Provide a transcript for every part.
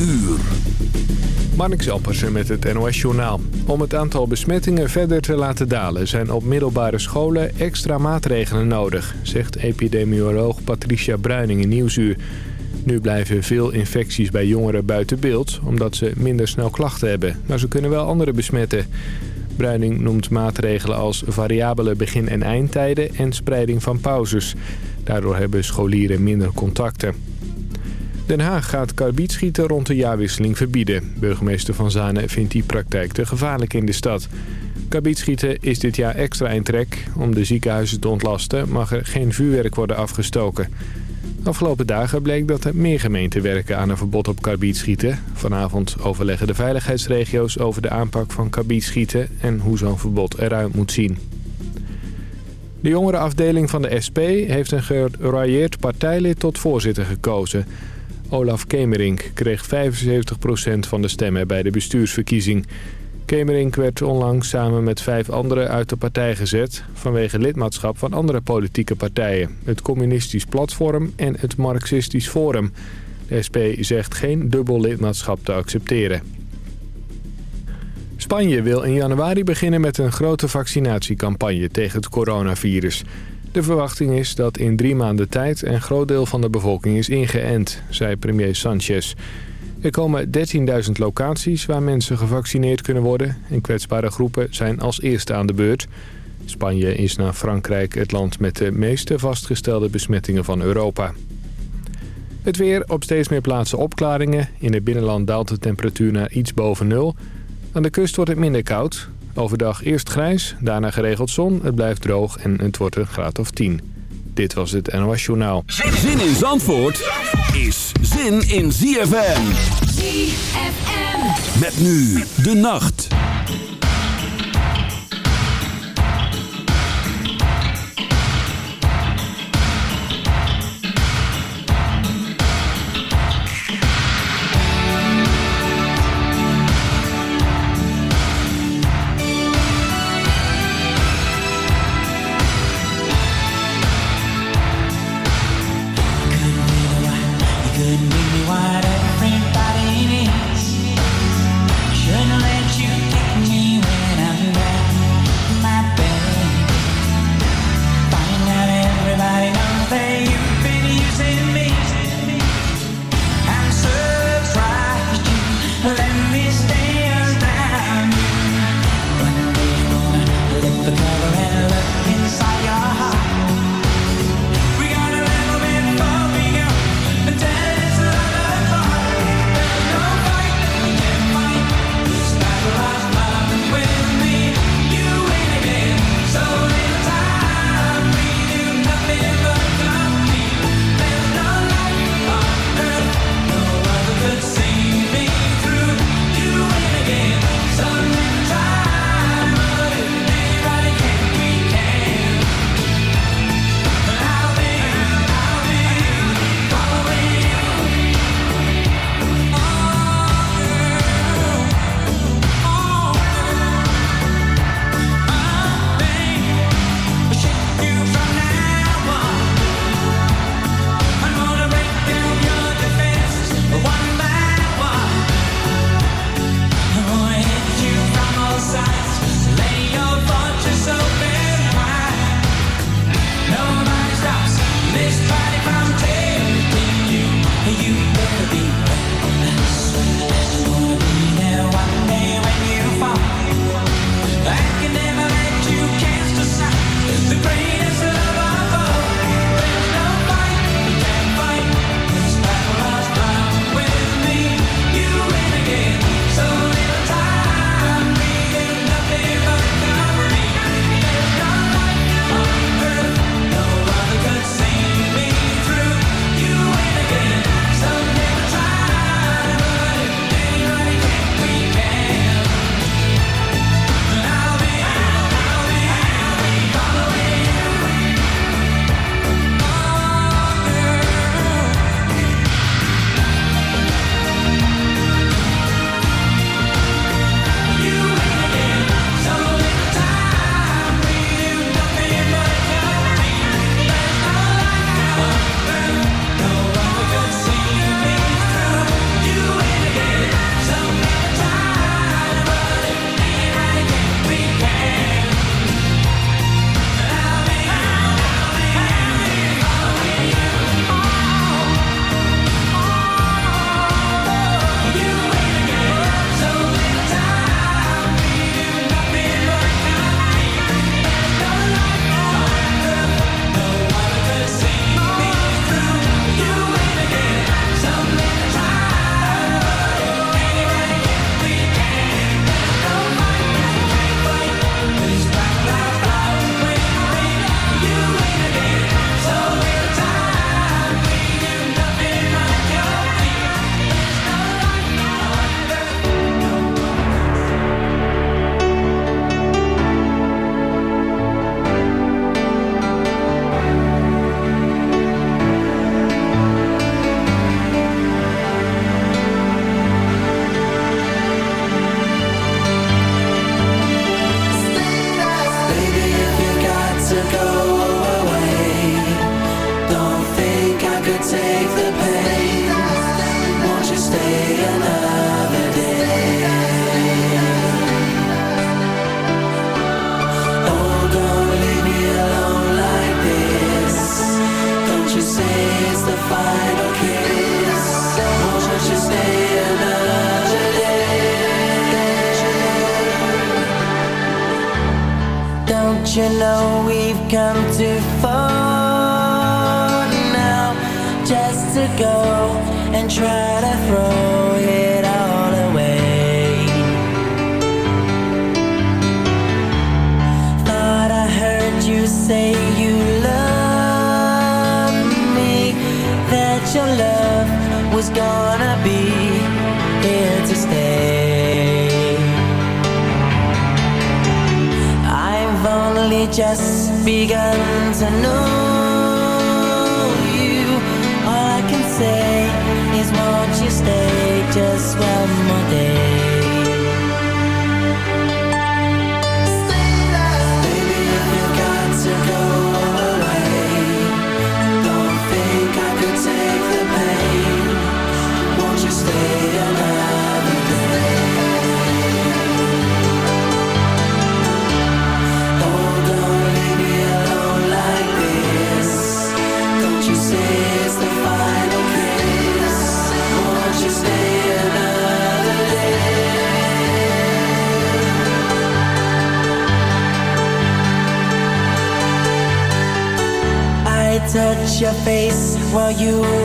uur. Marnix met het NOS-journaal. Om het aantal besmettingen verder te laten dalen... zijn op middelbare scholen extra maatregelen nodig... zegt epidemioloog Patricia Bruining in Nieuwsuur. Nu blijven veel infecties bij jongeren buiten beeld... omdat ze minder snel klachten hebben. Maar ze kunnen wel anderen besmetten. Bruining noemt maatregelen als variabele begin- en eindtijden... en spreiding van pauzes. Daardoor hebben scholieren minder contacten. Den Haag gaat karbietschieten rond de jaarwisseling verbieden. Burgemeester Van Zanen vindt die praktijk te gevaarlijk in de stad. Karbietschieten is dit jaar extra in trek. Om de ziekenhuizen te ontlasten mag er geen vuurwerk worden afgestoken. Afgelopen dagen bleek dat er meer gemeenten werken aan een verbod op karbietschieten. Vanavond overleggen de veiligheidsregio's over de aanpak van karbietschieten... en hoe zo'n verbod eruit moet zien. De jongerenafdeling van de SP heeft een gerailleerd partijlid tot voorzitter gekozen... Olaf Kemerink kreeg 75% van de stemmen bij de bestuursverkiezing. Kemerink werd onlangs samen met vijf anderen uit de partij gezet... vanwege lidmaatschap van andere politieke partijen. Het Communistisch Platform en het Marxistisch Forum. De SP zegt geen dubbel lidmaatschap te accepteren. Spanje wil in januari beginnen met een grote vaccinatiecampagne tegen het coronavirus... De verwachting is dat in drie maanden tijd een groot deel van de bevolking is ingeënt, zei premier Sanchez. Er komen 13.000 locaties waar mensen gevaccineerd kunnen worden en kwetsbare groepen zijn als eerste aan de beurt. Spanje is na Frankrijk het land met de meeste vastgestelde besmettingen van Europa. Het weer op steeds meer plaatsen opklaringen. In het binnenland daalt de temperatuur naar iets boven nul. Aan de kust wordt het minder koud. Overdag eerst grijs, daarna geregeld zon. Het blijft droog en het wordt een graad of 10. Dit was het NOS Journaal. Zin in Zandvoort is zin in ZFM. ZFM. Met nu de nacht. While you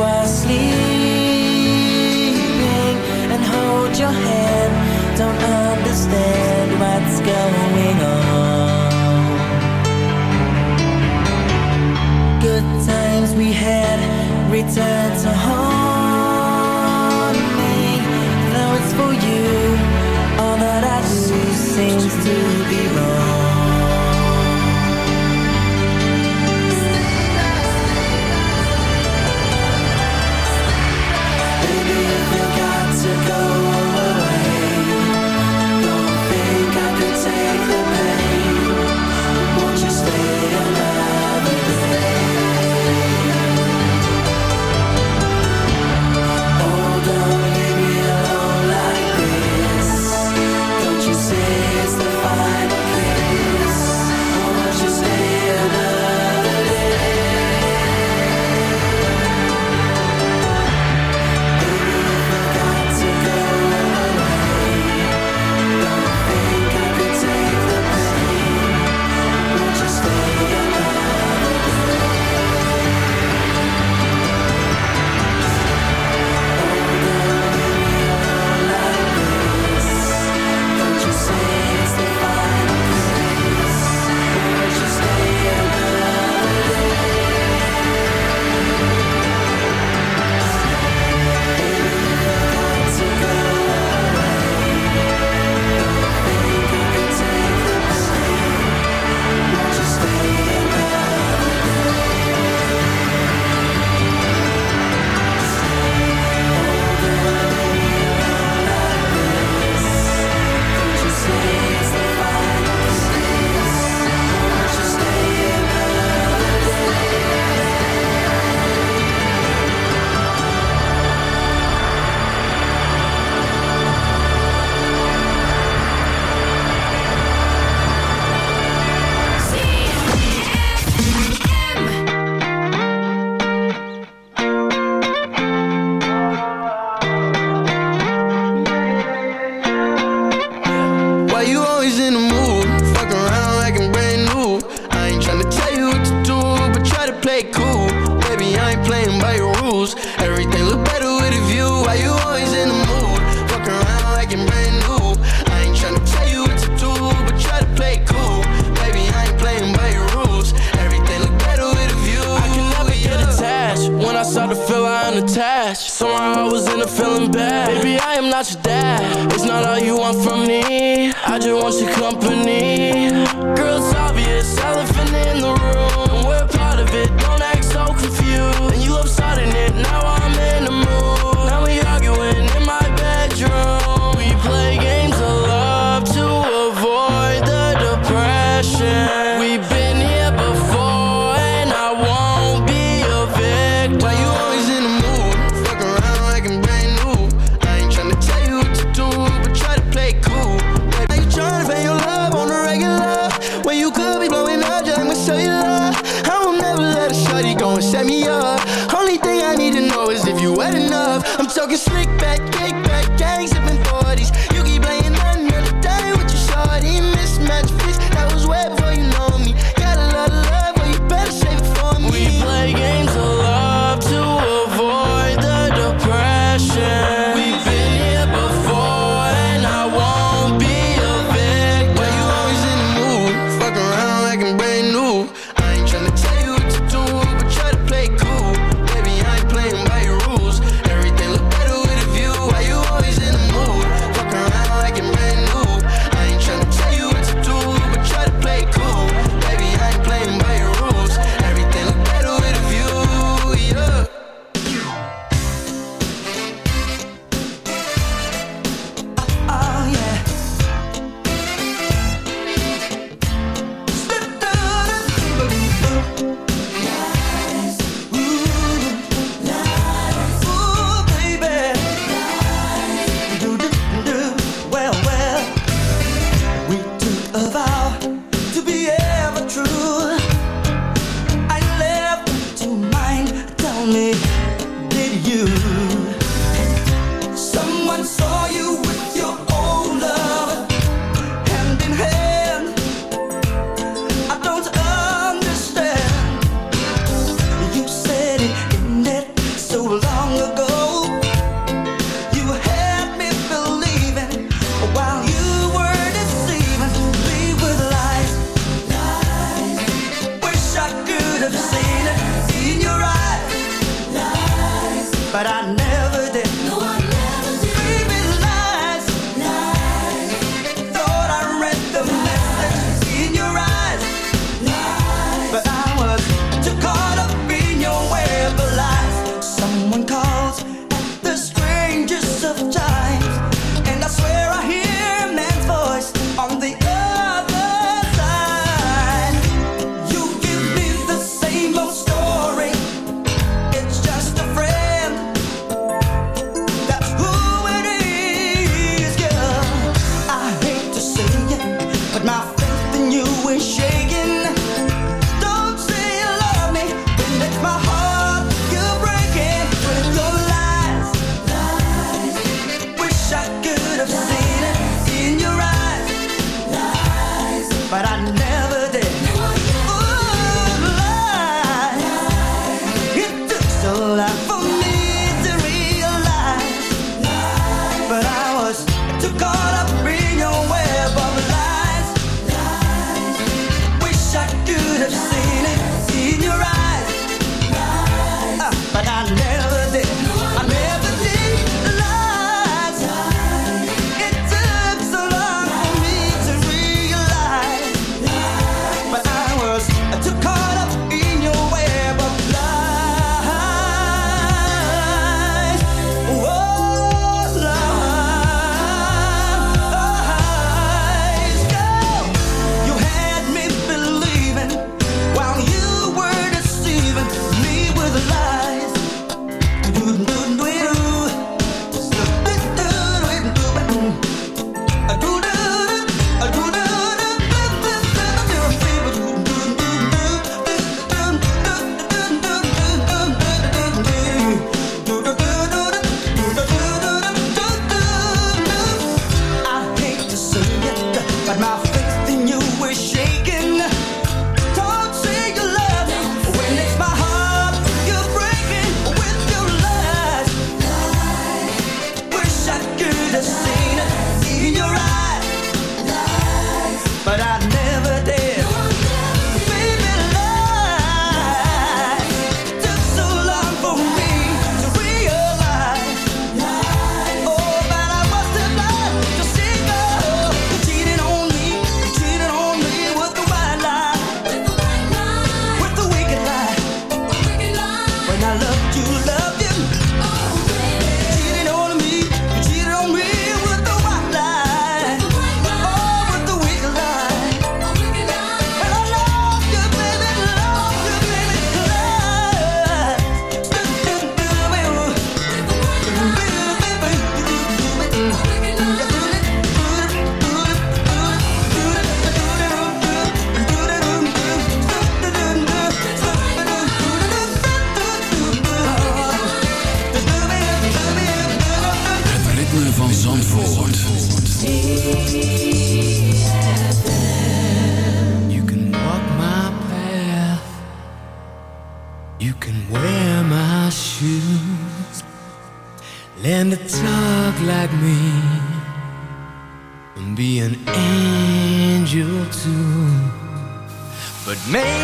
but I know.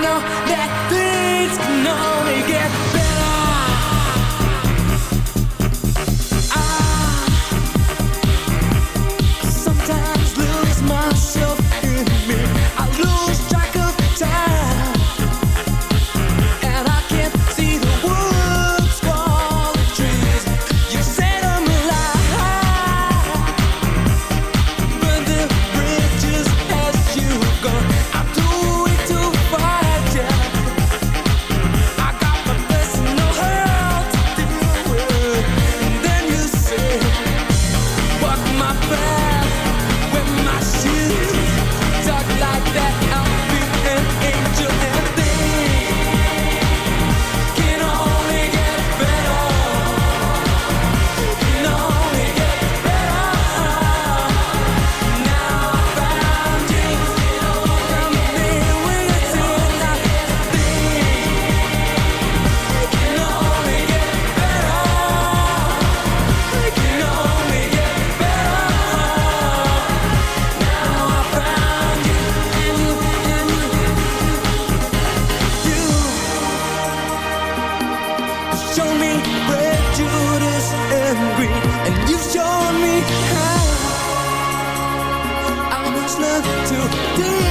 know that things can only get better. much love to do.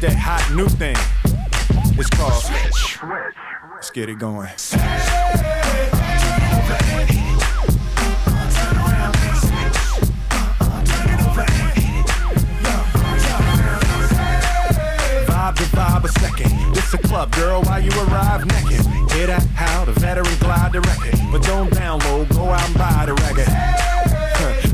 That hot new thing. It's called Switch. Let's get it going. Vibe to vibe a second. This a club, girl, while you arrive naked. Hear that? How the veteran glide the record. But don't download, go out and buy the record.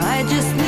I just need